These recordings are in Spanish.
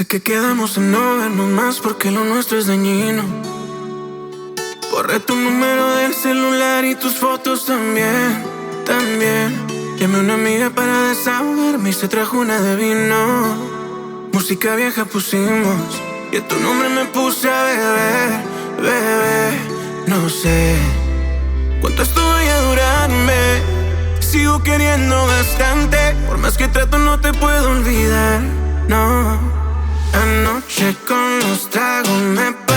Sé que quedamos en no vernos más porque lo nuestro es dañino. Borré tu número del celular y tus fotos también, también. Llamé a una amiga para desahogarme y se trajo una de vino. Música vieja pusimos y a tu nombre me puse a beber, bebé. No sé cuánto esto vaya a durarme. Sigo queriendo bastante, por más que trato no te puedo olvidar, no. Anoche con los tragos me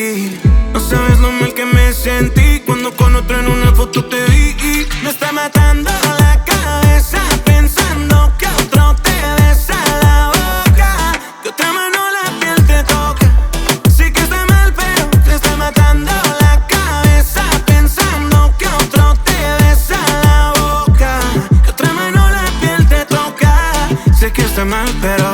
No sabes lo mal que me sentí cuando con otro en una foto te vi. Me está matando la cabeza pensando que otro te besa la boca, que otra mano la piel te toca. Sé que está mal, pero te está matando la cabeza pensando que otro te besa la boca, que otra mano la piel te toca. Sé que está mal, pero